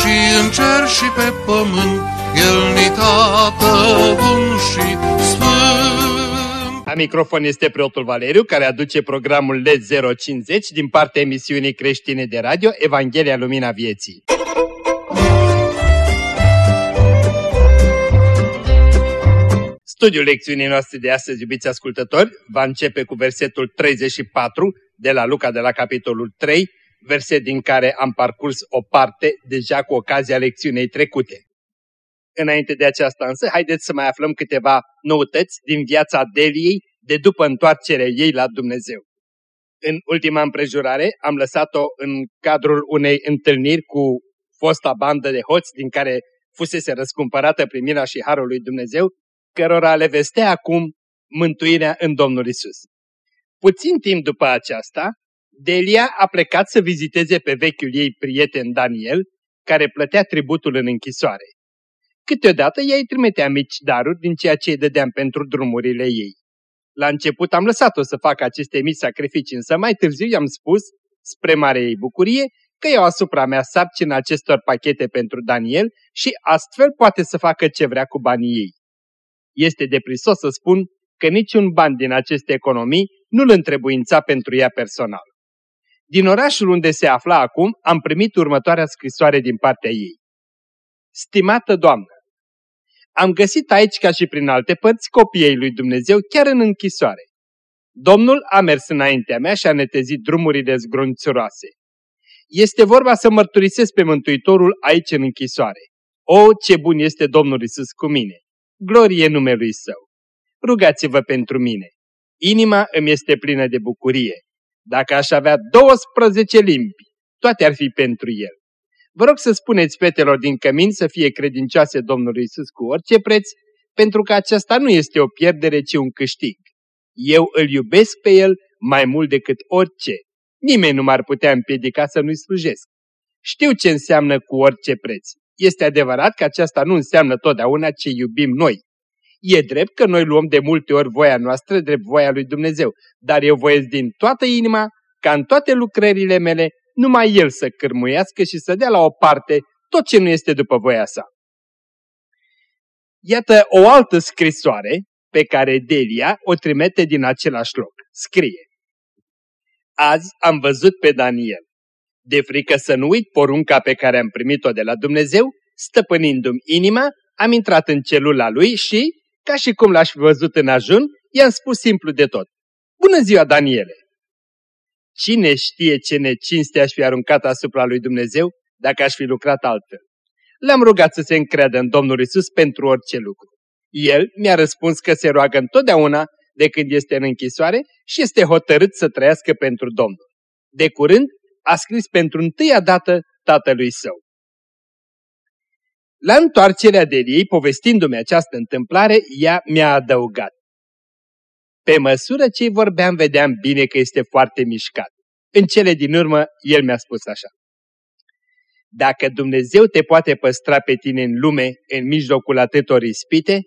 și în cer și pe pământ, El ni tată bun și sfânt. La microfon este preotul Valeriu, care aduce programul LED 050 din partea emisiunii creștine de radio Evanghelia Lumina Vieții. Studiul lecțiunii noastre de astăzi, iubiți ascultători, va începe cu versetul 34 de la Luca de la capitolul 3, verset din care am parcurs o parte deja cu ocazia lecțiunei trecute. Înainte de aceasta însă, haideți să mai aflăm câteva noutăți din viața Deliei de după întoarcerea ei la Dumnezeu. În ultima împrejurare am lăsat-o în cadrul unei întâlniri cu fosta bandă de hoți din care fusese răscumpărată primirea și harul lui Dumnezeu, cărora le vestea acum mântuirea în Domnul Isus. Puțin timp după aceasta, Delia a plecat să viziteze pe vechiul ei prieten Daniel, care plătea tributul în închisoare. Câteodată ea îi trimitea mici daruri din ceea ce îi dădeam pentru drumurile ei. La început am lăsat-o să facă aceste mici sacrificii, însă mai târziu i-am spus, spre mare ei bucurie, că iau asupra mea sarcina acestor pachete pentru Daniel și astfel poate să facă ce vrea cu banii ei. Este deprisos să spun că niciun ban din aceste economii nu-l întrebuința pentru ea personal. Din orașul unde se afla acum, am primit următoarea scrisoare din partea ei. Stimată doamnă, am găsit aici, ca și prin alte părți, copiii lui Dumnezeu chiar în închisoare. Domnul a mers înaintea mea și a netezit drumurile zgrunțuroase. Este vorba să mărturisesc pe Mântuitorul aici în închisoare. O, ce bun este Domnul Isus cu mine! Glorie numelui Său! Rugați-vă pentru mine! Inima îmi este plină de bucurie. Dacă aș avea 12 limbi, toate ar fi pentru El. Vă rog să spuneți fetelor din cămin să fie credincioase Domnului Isus cu orice preț, pentru că aceasta nu este o pierdere, ci un câștig. Eu îl iubesc pe El mai mult decât orice. Nimeni nu m-ar putea împiedica să nu-i slujesc. Știu ce înseamnă cu orice preț. Este adevărat că aceasta nu înseamnă totdeauna ce iubim noi. E drept că noi luăm de multe ori voia noastră drept voia lui Dumnezeu, dar eu voiesc din toată inima ca în toate lucrările mele numai El să cârmuiască și să dea la o parte tot ce nu este după voia sa. Iată o altă scrisoare pe care Delia o trimite din același loc. Scrie. Azi am văzut pe Daniel. De frică să nu uit porunca pe care am primit-o de la Dumnezeu, stăpânindu-mi inima, am intrat în celula lui și, ca și cum l-aș fi văzut în ajun, i-am spus simplu de tot. Bună ziua, Daniele! Cine știe ce necinste aș fi aruncat asupra lui Dumnezeu dacă aș fi lucrat altfel? L-am rugat să se încreadă în Domnul Isus pentru orice lucru. El mi-a răspuns că se roagă întotdeauna de când este în închisoare și este hotărât să trăiască pentru Domnul. De curând a scris pentru întâia dată tatălui său. La întoarcerea de ei, povestindu-mi această întâmplare, ea mi-a adăugat. Pe măsură ce vorbeam, vedeam bine că este foarte mișcat. În cele din urmă, el mi-a spus așa. Dacă Dumnezeu te poate păstra pe tine în lume, în mijlocul atâtor ispite,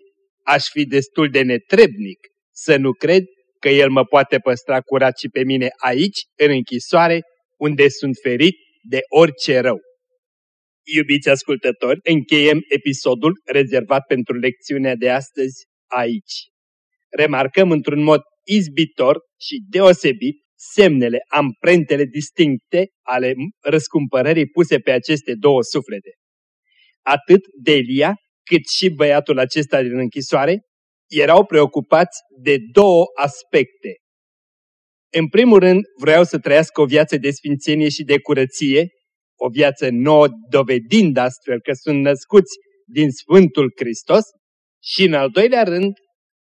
aș fi destul de netrebnic să nu cred că El mă poate păstra curat și pe mine aici, în închisoare, unde sunt ferit de orice rău. Iubiți ascultători, încheiem episodul rezervat pentru lecțiunea de astăzi aici remarcăm într-un mod izbitor și deosebit semnele, amprentele distincte ale răscumpărării puse pe aceste două suflete. Atât Delia, cât și băiatul acesta din închisoare erau preocupați de două aspecte. În primul rând, vreau să trăiască o viață de sfințenie și de curăție, o viață nouă, dovedind astfel că sunt născuți din Sfântul Hristos, și în al doilea rând,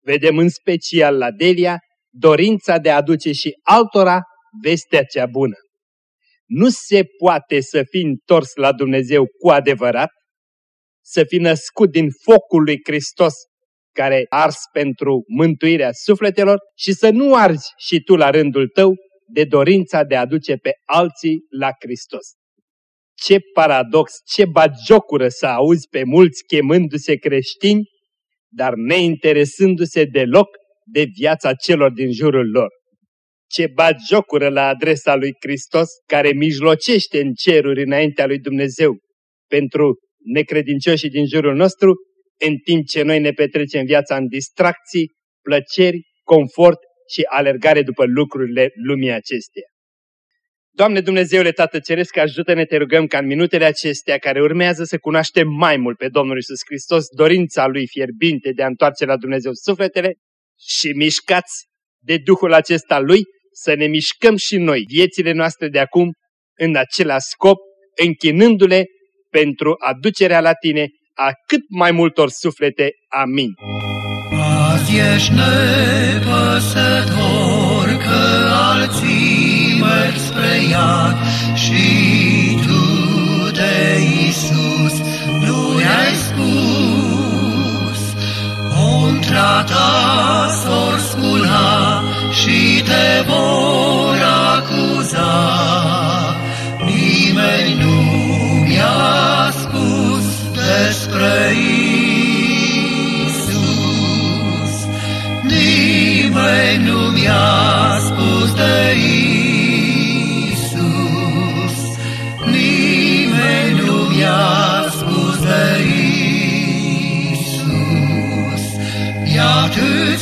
vedem în special la Delia dorința de a aduce și altora vestea cea bună. Nu se poate să fii întors la Dumnezeu cu adevărat să fi născut din focul lui Hristos care ars pentru mântuirea sufletelor și să nu arzi și tu la rândul tău de dorința de a duce pe alții la Hristos. Ce paradox, ce bagiocură să auzi pe mulți chemându-se creștini, dar neinteresându-se deloc de viața celor din jurul lor. Ce bagiocură la adresa lui Hristos care mijlocește în ceruri înaintea lui Dumnezeu pentru necredincioșii din jurul nostru, în timp ce noi ne petrecem viața în distracții, plăceri, confort și alergare după lucrurile lumii acesteia. Doamne Dumnezeule Tată Ceresc, ajută-ne, te rugăm ca în minutele acestea care urmează să cunoaștem mai mult pe Domnul Isus Hristos, dorința Lui fierbinte de a întoarce la Dumnezeu sufletele și mișcați de Duhul acesta Lui, să ne mișcăm și noi viețile noastre de acum în același scop, închinându-le pentru aducerea la Tine a cât mai multor suflete. Amin. Azi ești nepăsător că alții merg spre iad și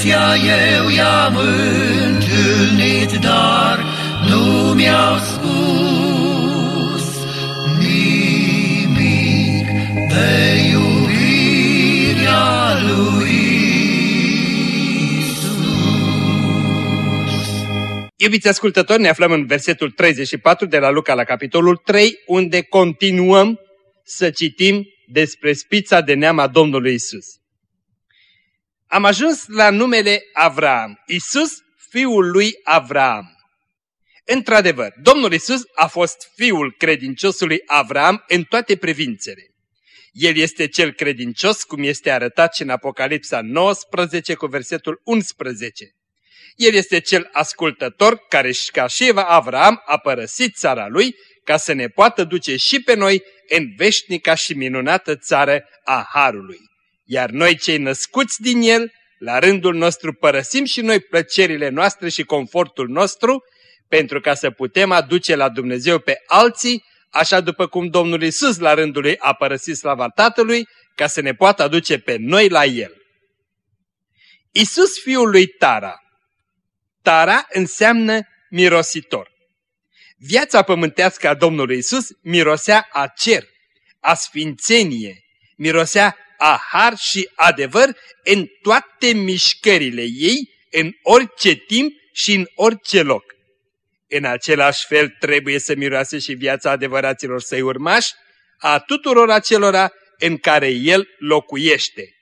I-atâția eu i-am întâlnit, dar nu mi-au spus nimic de iubirea lui Iisus. Iubiți ascultători, ne aflăm în versetul 34 de la Luca la capitolul 3, unde continuăm să citim despre spița de neam a Domnului Isus. Am ajuns la numele Avram, Isus, fiul lui Avram. Într-adevăr, Domnul Isus a fost fiul credinciosului Avram în toate privințele. El este cel credincios, cum este arătat și în Apocalipsa 19 cu versetul 11. El este cel ascultător care, ca și Eva Avram, a părăsit țara lui ca să ne poată duce și pe noi în veșnica și minunată țară a Harului. Iar noi cei născuți din el, la rândul nostru părăsim și noi plăcerile noastre și confortul nostru, pentru ca să putem aduce la Dumnezeu pe alții, așa după cum Domnul Isus la rândul lui a părăsit slava Tatălui, ca să ne poată aduce pe noi la El. Isus fiul lui Tara. Tara înseamnă mirositor. Viața pământească a Domnului Isus mirosea a cer, a sfințenie, mirosea a har și adevăr în toate mișcările ei, în orice timp și în orice loc. În același fel trebuie să miroase și viața adevăraților săi urmași, a tuturor acelora în care el locuiește.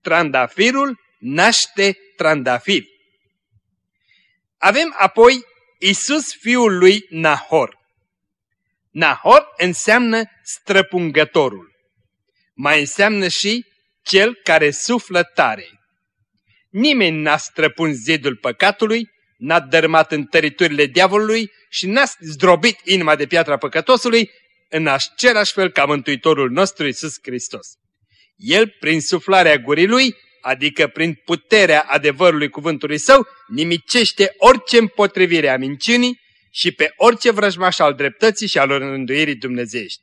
Trandafirul naște trandafiri. Avem apoi Isus fiul lui Nahor. Nahor înseamnă străpungătorul. Mai înseamnă și cel care suflă tare. Nimeni n-a străpuns zidul păcatului, n-a dărmat întăriturile diavolului și n-a zdrobit inima de piatra păcătosului în același fel ca Mântuitorul nostru Isus Hristos. El, prin suflarea gurii lui, adică prin puterea adevărului cuvântului său, nimicește orice împotrivire a minciunii și pe orice vrăjmaș al dreptății și al rânduirii dumnezeiești.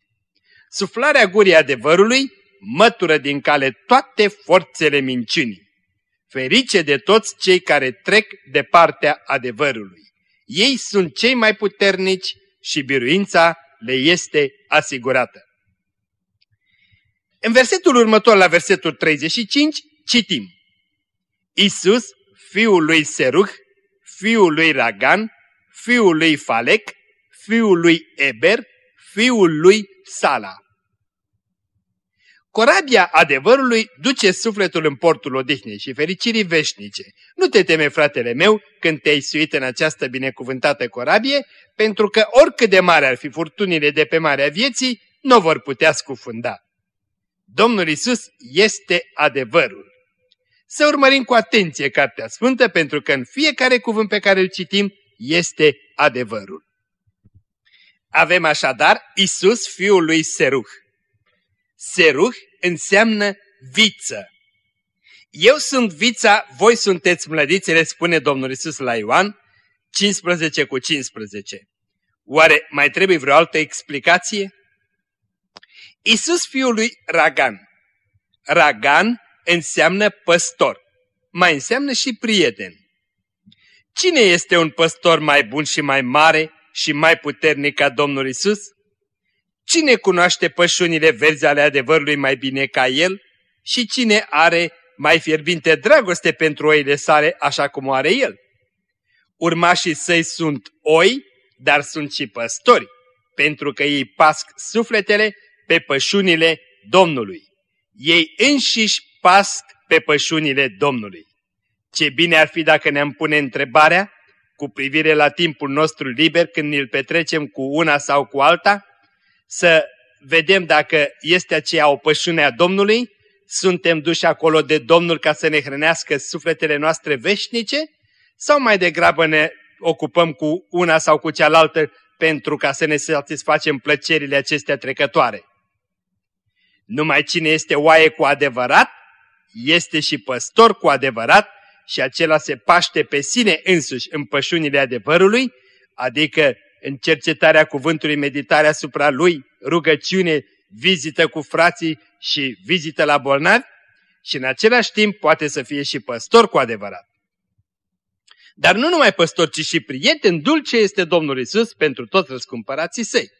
Suflarea gurii adevărului mătură din cale toate forțele minciunii. Ferice de toți cei care trec de partea adevărului. Ei sunt cei mai puternici și biruința le este asigurată. În versetul următor, la versetul 35, citim. Isus, fiul lui Seruh, fiul lui Ragan, fiul lui Falec, fiul lui Eber, fiul lui Sala. Corabia adevărului duce sufletul în portul odihnei și fericirii veșnice. Nu te teme, fratele meu, când te-ai suit în această binecuvântată corabie, pentru că oricât de mare ar fi furtunile de pe marea vieții, nu vor putea scufunda. Domnul Isus este adevărul. Să urmărim cu atenție Cartea Sfântă pentru că în fiecare cuvânt pe care îl citim este adevărul. Avem așadar Isus, fiul lui Seruh. Seruh înseamnă viță. Eu sunt vița, voi sunteți mlădițele, spune Domnul Isus la Ioan 15 cu 15. Oare mai trebuie vreo altă explicație? Isus fiul lui Ragan. Ragan înseamnă păstor. Mai înseamnă și prieten. Cine este un păstor mai bun și mai mare și mai puternic ca Domnul Isus? Cine cunoaște pășunile verzi ale adevărului mai bine ca El? Și cine are mai fierbinte dragoste pentru oile sale așa cum o are El? Urmașii săi sunt oi, dar sunt și păstori, pentru că ei pasc sufletele pe pășunile Domnului. Ei înșiși pasc pe pășunile Domnului. Ce bine ar fi dacă ne-am pune întrebarea cu privire la timpul nostru liber când îl petrecem cu una sau cu alta, să vedem dacă este aceea o pășune a Domnului, suntem duși acolo de Domnul ca să ne hrănească sufletele noastre veșnice sau mai degrabă ne ocupăm cu una sau cu cealaltă pentru ca să ne satisfacem plăcerile acestea trecătoare. Numai cine este oaie cu adevărat, este și păstor cu adevărat și acela se paște pe sine însuși în pășunile adevărului, adică în cercetarea cuvântului, meditarea asupra lui, rugăciune, vizită cu frații și vizită la bolnavi și în același timp poate să fie și păstor cu adevărat. Dar nu numai păstor, ci și prieten dulce este Domnul Isus pentru toți răscumpărații săi.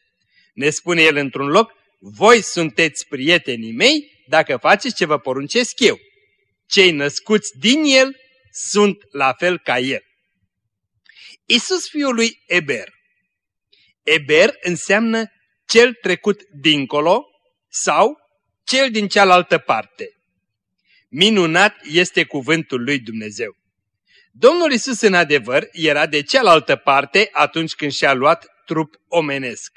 Ne spune el într-un loc, voi sunteți prietenii mei dacă faceți ce vă poruncesc eu. Cei născuți din el sunt la fel ca el. Isus fiul lui Eber. Eber înseamnă cel trecut dincolo sau cel din cealaltă parte. Minunat este cuvântul lui Dumnezeu. Domnul Isus în adevăr era de cealaltă parte atunci când și-a luat trup omenesc.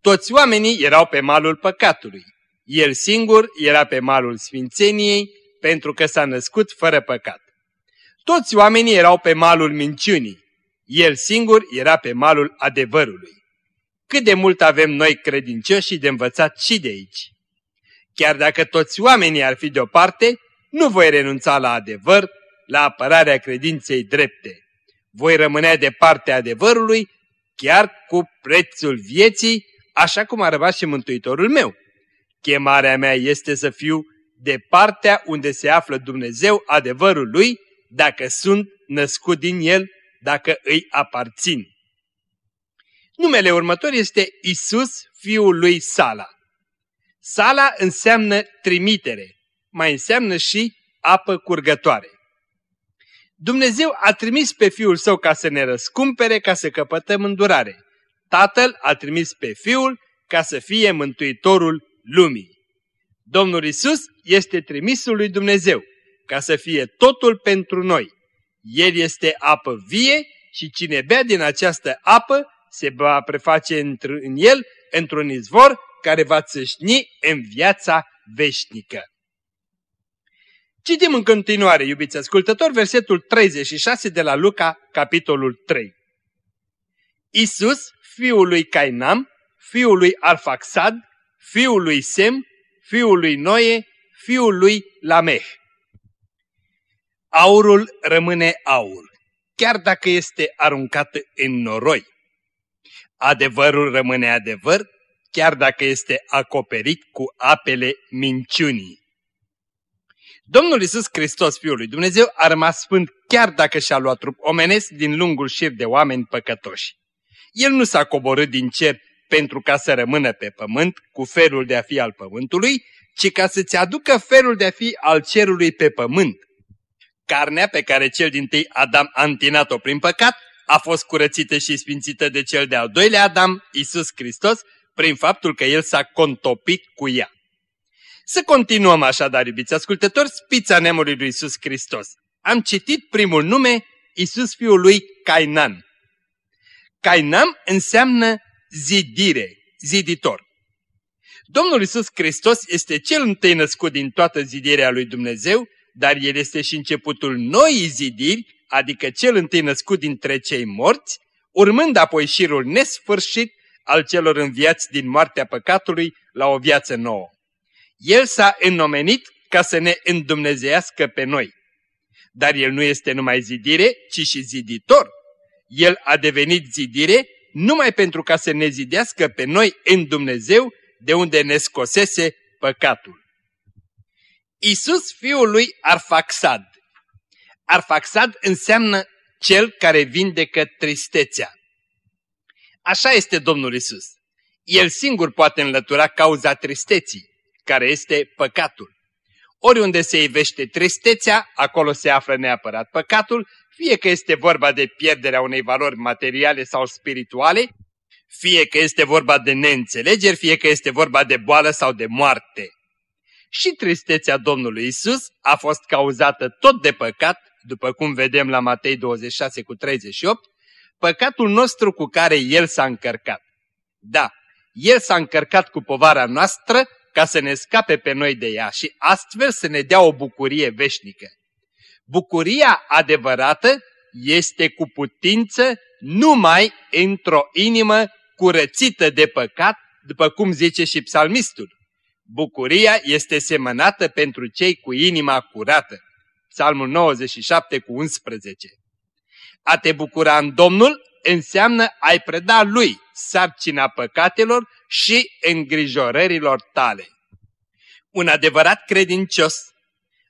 Toți oamenii erau pe malul păcatului. El singur era pe malul sfințeniei pentru că s-a născut fără păcat. Toți oamenii erau pe malul minciunii. El singur era pe malul adevărului. Cât de mult avem noi credincioși și de învățat și de aici. Chiar dacă toți oamenii ar fi deoparte, nu voi renunța la adevăr, la apărarea credinței drepte. Voi rămâne de partea adevărului, chiar cu prețul vieții, așa cum a rămas și Mântuitorul meu. Chemarea mea este să fiu de partea unde se află Dumnezeu adevărul lui, dacă sunt născut din el, dacă îi aparțin. Numele următor este Isus, fiul lui Sala. Sala înseamnă trimitere, mai înseamnă și apă curgătoare. Dumnezeu a trimis pe Fiul Său ca să ne răscumpere, ca să căpătăm îndurare. Tatăl a trimis pe Fiul ca să fie Mântuitorul lumii. Domnul Isus este trimisul lui Dumnezeu ca să fie totul pentru noi. El este apă vie și cine bea din această apă se va preface în el într-un izvor care va țâșni în viața veșnică. Citim în continuare, iubiți ascultători, versetul 36 de la Luca, capitolul 3. Isus, fiul lui Cainam, fiul lui Arfaxad, fiul lui Sem, fiul lui Noe, fiul lui Lameh. Aurul rămâne aur, chiar dacă este aruncat în noroi. Adevărul rămâne adevăr, chiar dacă este acoperit cu apele minciunii. Domnul Isus Hristos, Fiul lui Dumnezeu, a rămas sfânt chiar dacă și-a luat trup omenesc din lungul șir de oameni păcătoși. El nu s-a coborât din cer pentru ca să rămână pe pământ cu felul de a fi al pământului, ci ca să-ți aducă felul de a fi al cerului pe pământ. Carnea pe care cel din tâi Adam a întinat-o prin păcat a fost curățită și sfințită de cel de-al doilea Adam, Isus Hristos, prin faptul că el s-a contopit cu ea. Să continuăm așadar, iubiți ascultători, spița neamului lui Isus Hristos. Am citit primul nume, Isus fiul lui Cainan. Cainam înseamnă zidire, ziditor. Domnul Isus Hristos este cel întâi născut din toată zidirea lui Dumnezeu, dar El este și începutul noii zidiri, adică cel întâi născut dintre cei morți, urmând apoi șirul nesfârșit al celor înviați din moartea păcatului la o viață nouă. El s-a înnomenit ca să ne îndumnezească pe noi. Dar El nu este numai zidire, ci și ziditor. El a devenit zidire numai pentru ca să ne zidească pe noi în Dumnezeu, de unde ne scosese păcatul. Isus, fiul lui Arfaxad. Arfaxad înseamnă cel care vindecă tristețea. Așa este Domnul Isus. El singur poate înlătura cauza tristeții, care este păcatul. Oriunde se ivește tristețea, acolo se află neapărat păcatul, fie că este vorba de pierderea unei valori materiale sau spirituale, fie că este vorba de neînțelegeri, fie că este vorba de boală sau de moarte. Și tristețea Domnului Isus a fost cauzată tot de păcat, după cum vedem la Matei 26 cu 38, păcatul nostru cu care El s-a încărcat. Da, El s-a încărcat cu povara noastră ca să ne scape pe noi de ea și astfel să ne dea o bucurie veșnică. Bucuria adevărată este cu putință numai într-o inimă curățită de păcat, după cum zice și psalmistul. Bucuria este semănată pentru cei cu inima curată. Psalmul 97 cu 11. A te bucura în Domnul înseamnă ai preda Lui sarcina păcatelor și îngrijorărilor tale. Un adevărat credincios,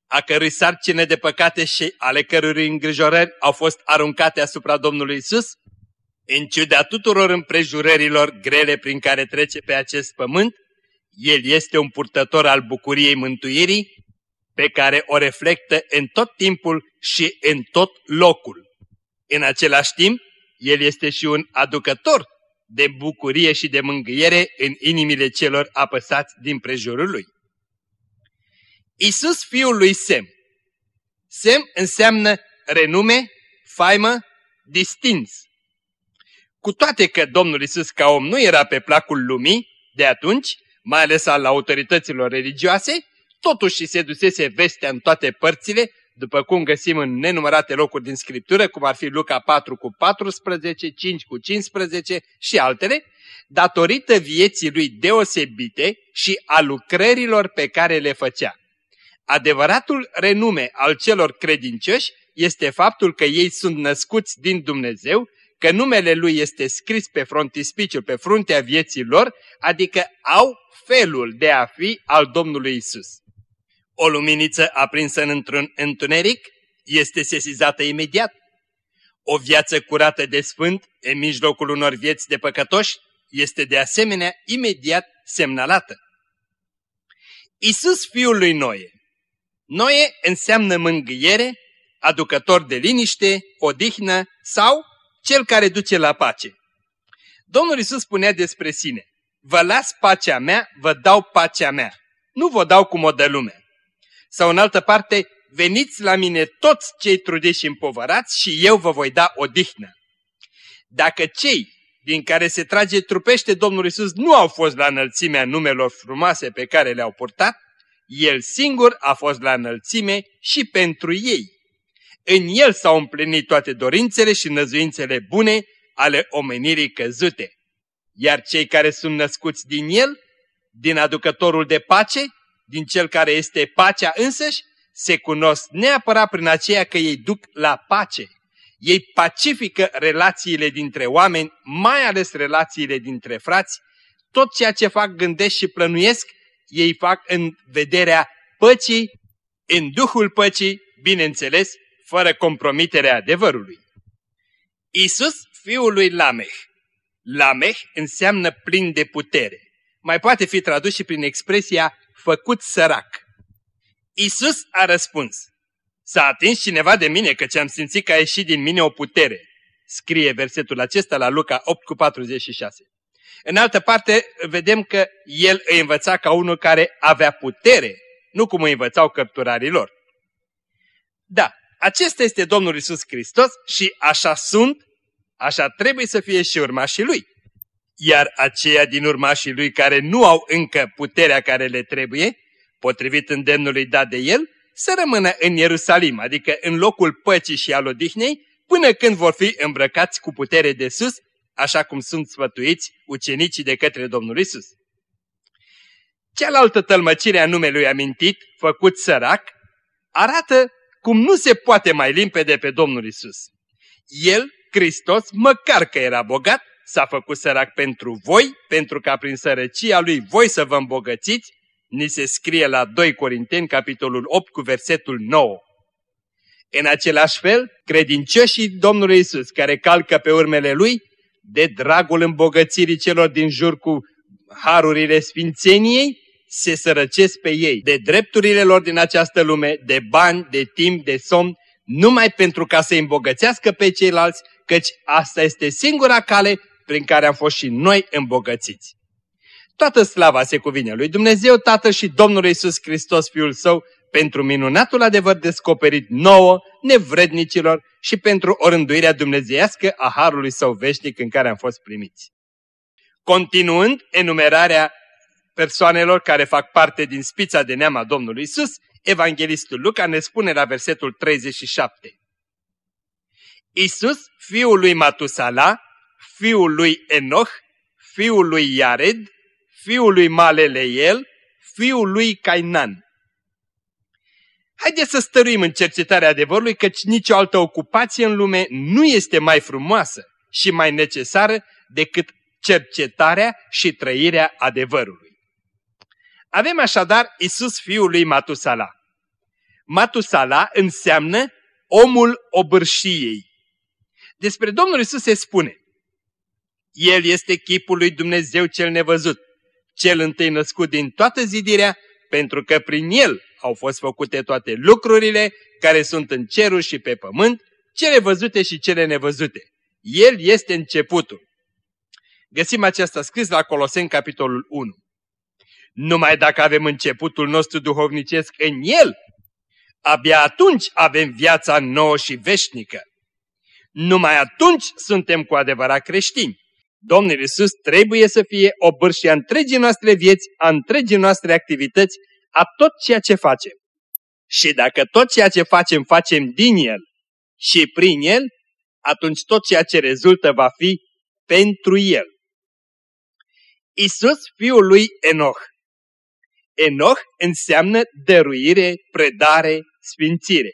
a cărui sarcine de păcate și ale cărui îngrijorări au fost aruncate asupra Domnului Isus, în ciuda tuturor împrejurărilor grele prin care trece pe acest pământ, el este un purtător al bucuriei mântuirii, pe care o reflectă în tot timpul și în tot locul. În același timp, el este și un aducător de bucurie și de mângâiere în inimile celor apăsați din prejurul lui. Isus fiul lui Sem. Sem înseamnă renume, faimă, distins. Cu toate că Domnul Isus ca om nu era pe placul lumii de atunci, mai ales al autorităților religioase, totuși se dusese vestea în toate părțile după cum găsim în nenumărate locuri din Scriptură, cum ar fi Luca 4 cu 14, 5 cu 15 și altele, datorită vieții lui deosebite și a lucrărilor pe care le făcea. Adevăratul renume al celor credincioși este faptul că ei sunt născuți din Dumnezeu, că numele Lui este scris pe frontispiciul, pe fruntea vieții lor, adică au felul de a fi al Domnului Isus. O luminiță aprinsă într-un întuneric este sesizată imediat. O viață curată de sfânt în mijlocul unor vieți de păcătoși este de asemenea imediat semnalată. Isus fiul lui Noe. Noe înseamnă mângâiere, aducător de liniște, odihnă sau cel care duce la pace. Domnul Isus spunea despre sine, vă las pacea mea, vă dau pacea mea, nu vă dau cum o dă lumea. Sau în altă parte, veniți la mine toți cei trudeși și împovărați și eu vă voi da odihnă. Dacă cei din care se trage trupește Domnul Isus nu au fost la înălțimea numelor frumoase pe care le-au purtat, El singur a fost la înălțime și pentru ei. În El s-au împlinit toate dorințele și năzuințele bune ale omenirii căzute. Iar cei care sunt născuți din El, din aducătorul de pace, din cel care este pacea însăși, se cunosc neapărat prin aceea că ei duc la pace. Ei pacifică relațiile dintre oameni, mai ales relațiile dintre frați. Tot ceea ce fac, gândesc și plănuiesc, ei fac în vederea păcii, în duhul păcii, bineînțeles, fără compromiterea adevărului. Isus, fiul lui Lameh. Lameh înseamnă plin de putere. Mai poate fi tradus și prin expresia făcut sărac. Isus a răspuns, S-a atins cineva de mine căci am simțit că a ieșit din mine o putere. Scrie versetul acesta la Luca 8 cu 46. În altă parte, vedem că el îi învăța ca unul care avea putere, nu cum îi învățau căpturarii lor. Da, acesta este Domnul Isus Hristos și așa sunt, așa trebuie să fie și urmașii Lui. Iar aceia din urmașii lui care nu au încă puterea care le trebuie, potrivit îndemnului dat de el, să rămână în Ierusalim, adică în locul păcii și al odihnei, până când vor fi îmbrăcați cu putere de sus, așa cum sunt sfătuiți ucenicii de către Domnul Isus. Cealaltă tălmăcire a numelui amintit, făcut sărac, arată cum nu se poate mai limpede pe Domnul Isus. El, Hristos, măcar că era bogat, s-a făcut sărac pentru voi, pentru ca prin sărăcia lui voi să vă îmbogățiți, ni se scrie la 2 Corinteni, capitolul 8, cu versetul 9. În același fel, credincioșii Domnului Isus, care calcă pe urmele Lui, de dragul îmbogățirii celor din jur cu harurile sfințeniei, se sărăcesc pe ei de drepturile lor din această lume, de bani, de timp, de somn, numai pentru ca să îmbogățească pe ceilalți, căci asta este singura cale prin care am fost și noi îmbogățiți. Toată slava se cuvine lui Dumnezeu Tatăl și Domnul Isus Hristos Fiul Său pentru minunatul adevăr descoperit nouă, nevrednicilor și pentru orânduirea dumnezeiască a Harului Său veșnic în care am fost primiți. Continuând enumerarea persoanelor care fac parte din spița de neam a Domnului Isus, Evanghelistul Luca ne spune la versetul 37. Isus, fiul lui Matusala, fiul lui Enoch, fiul lui Iared, fiul lui Maleleel, fiul lui Cainan. Haideți să stăruim în cercetarea adevărului căci nicio altă ocupație în lume nu este mai frumoasă și mai necesară decât cercetarea și trăirea adevărului. Avem așadar Isus fiul lui Matusala. Matusala înseamnă omul obârșiei. Despre Domnul Isus se spune, El este chipul lui Dumnezeu cel nevăzut, cel întâi născut din toată zidirea, pentru că prin El au fost făcute toate lucrurile care sunt în cerul și pe pământ, cele văzute și cele nevăzute. El este începutul. Găsim aceasta scris la Coloseni, capitolul 1. Numai dacă avem începutul nostru duhovnicesc în El, abia atunci avem viața nouă și veșnică. Numai atunci suntem cu adevărat creștini. Domnul Iisus trebuie să fie o bârșie a întregii noastre vieți, a întregii noastre activități, a tot ceea ce facem. Și dacă tot ceea ce facem, facem din El și prin El, atunci tot ceea ce rezultă va fi pentru El. Isus, fiul lui Enoch. Enoch înseamnă dăruire, predare, sfințire.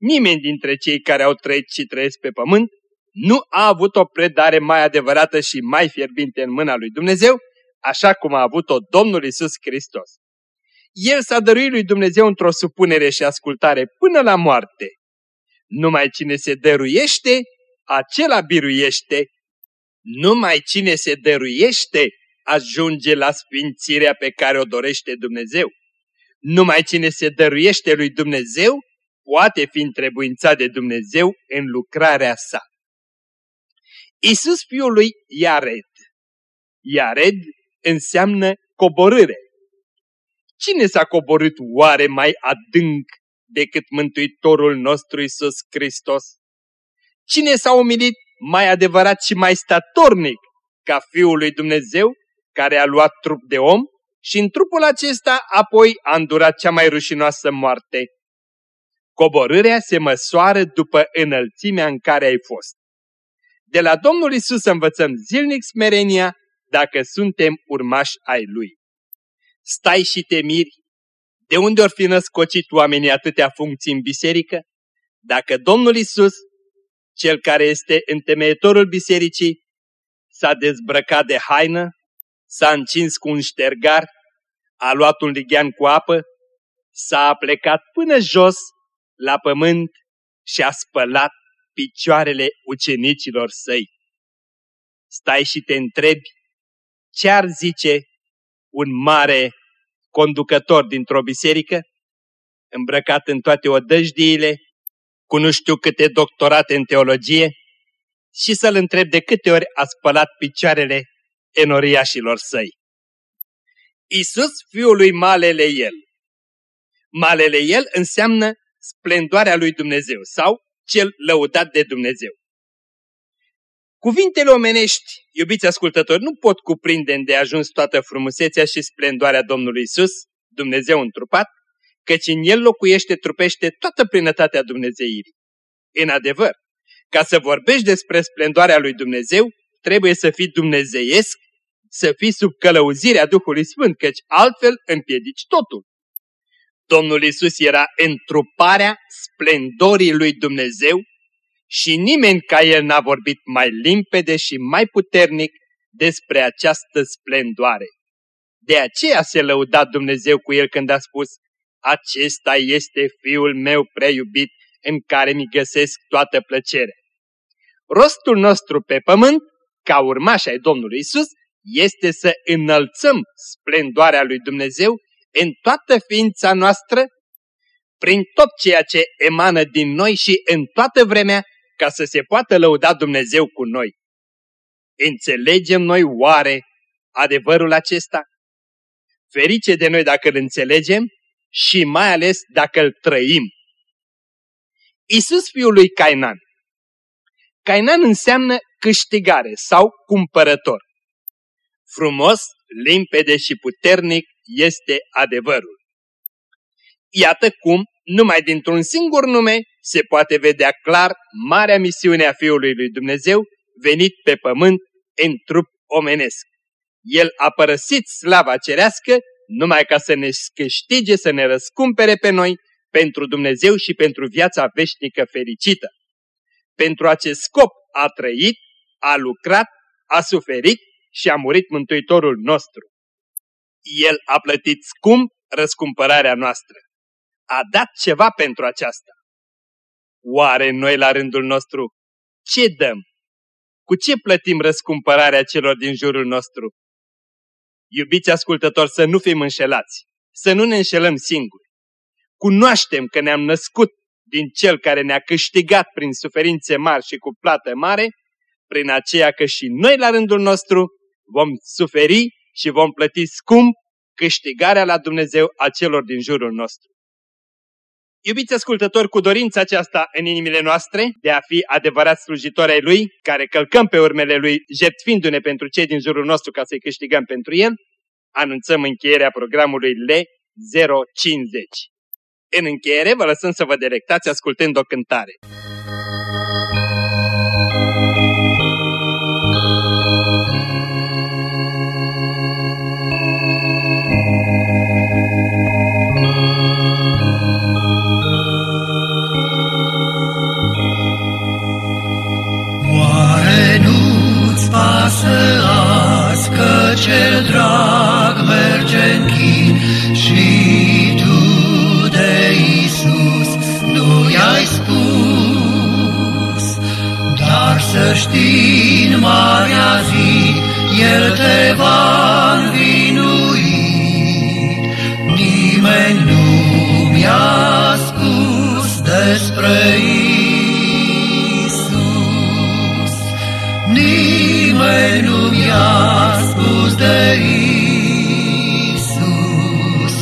Nimeni dintre cei care au trăit și trăiesc pe pământ nu a avut o predare mai adevărată și mai fierbinte în mâna lui Dumnezeu, așa cum a avut-o Domnul Isus Hristos. El s-a dăruit lui Dumnezeu într-o supunere și ascultare până la moarte. Numai cine se dăruiește, acela biruiește. Numai cine se dăruiește, ajunge la sfințirea pe care o dorește Dumnezeu. Numai cine se dăruiește lui Dumnezeu, poate fi întrebuințat de Dumnezeu în lucrarea sa. Isus fiul lui Iared. Iared înseamnă coborâre. Cine s-a coborât oare mai adânc decât Mântuitorul nostru Isus Hristos? Cine s-a umilit mai adevărat și mai statornic ca Fiul lui Dumnezeu, care a luat trup de om și în trupul acesta apoi a îndurat cea mai rușinoasă moarte? Coborârea se măsoară după înălțimea în care ai fost. De la Domnul Isus învățăm zilnic smerenia dacă suntem urmași ai Lui. Stai și te miri, de unde or fi născocit oamenii atâtea funcții în biserică? Dacă Domnul Isus, cel care este întemeietorul bisericii, s-a dezbrăcat de haină, s-a încins cu un ștergar, a luat un lighean cu apă, s-a plecat până jos la pământ și a spălat picioarele ucenicilor săi. Stai și te întrebi ce ar zice un mare conducător dintr-o biserică, îmbrăcat în toate odăjdiile, cu nu știu câte doctorate în teologie, și să-l întreb de câte ori a spălat picioarele enoriașilor săi. Isus, fiul lui Malele El. Malele El înseamnă splendoarea lui Dumnezeu sau cel lăudat de Dumnezeu. Cuvintele omenești, iubiți ascultători, nu pot cuprinde de ajuns toată frumusețea și splendoarea Domnului Isus, Dumnezeu întrupat, căci în El locuiește, trupește toată plinătatea Dumnezeirii. În adevăr, ca să vorbești despre splendoarea lui Dumnezeu, trebuie să fii dumnezeiesc, să fii sub călăuzirea Duhului Sfânt, căci altfel împiedici totul. Domnul Isus era întruparea splendorii lui Dumnezeu și nimeni ca el n-a vorbit mai limpede și mai puternic despre această splendoare. De aceea se lăuda Dumnezeu cu el când a spus, Acesta este Fiul meu prea iubit în care mi găsesc toată plăcerea. Rostul nostru pe pământ, ca urmași ai Domnului Isus, este să înălțăm splendoarea lui Dumnezeu în toată ființa noastră, prin tot ceea ce emană din noi și în toată vremea, ca să se poată lăuda Dumnezeu cu noi. Înțelegem noi oare adevărul acesta? Ferice de noi dacă îl înțelegem și mai ales dacă îl trăim. Isus fiul lui Cainan. Cainan înseamnă câștigare sau cumpărător. Frumos, limpede și puternic este adevărul. Iată cum, numai dintr-un singur nume, se poate vedea clar marea misiune a Fiului lui Dumnezeu venit pe pământ în trup omenesc. El a părăsit slava cerească numai ca să ne câștige, să ne răscumpere pe noi pentru Dumnezeu și pentru viața veșnică fericită. Pentru acest scop a trăit, a lucrat, a suferit și a murit Mântuitorul nostru. El a plătit scump răscumpărarea noastră. A dat ceva pentru aceasta. Oare noi la rândul nostru ce dăm? Cu ce plătim răscumpărarea celor din jurul nostru? Iubiți ascultători, să nu fim înșelați, să nu ne înșelăm singuri. Cunoaștem că ne-am născut din Cel care ne-a câștigat prin suferințe mari și cu plată mare, prin aceea că și noi la rândul nostru vom suferi și vom plăti scump câștigarea la Dumnezeu a celor din jurul nostru. Iubiți ascultători, cu dorința aceasta în inimile noastre de a fi adevărați slujitori ai Lui, care călcăm pe urmele Lui, jertfindu-ne pentru cei din jurul nostru ca să-i câștigăm pentru El, anunțăm încheierea programului L050. În încheiere vă lăsăm să vă delectați ascultând o cântare. Cel drag merge în chin și tu de Isus nu i-ai spus. Dar să știi în marea zi, El te va învinui. Nimeni nu mi-a spus despre Isus. Isus,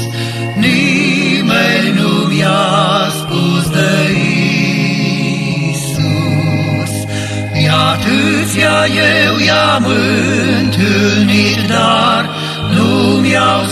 nimeni nu mi-a spus de Isus. Atâția eu i-am întâlnit, dar nu mi-au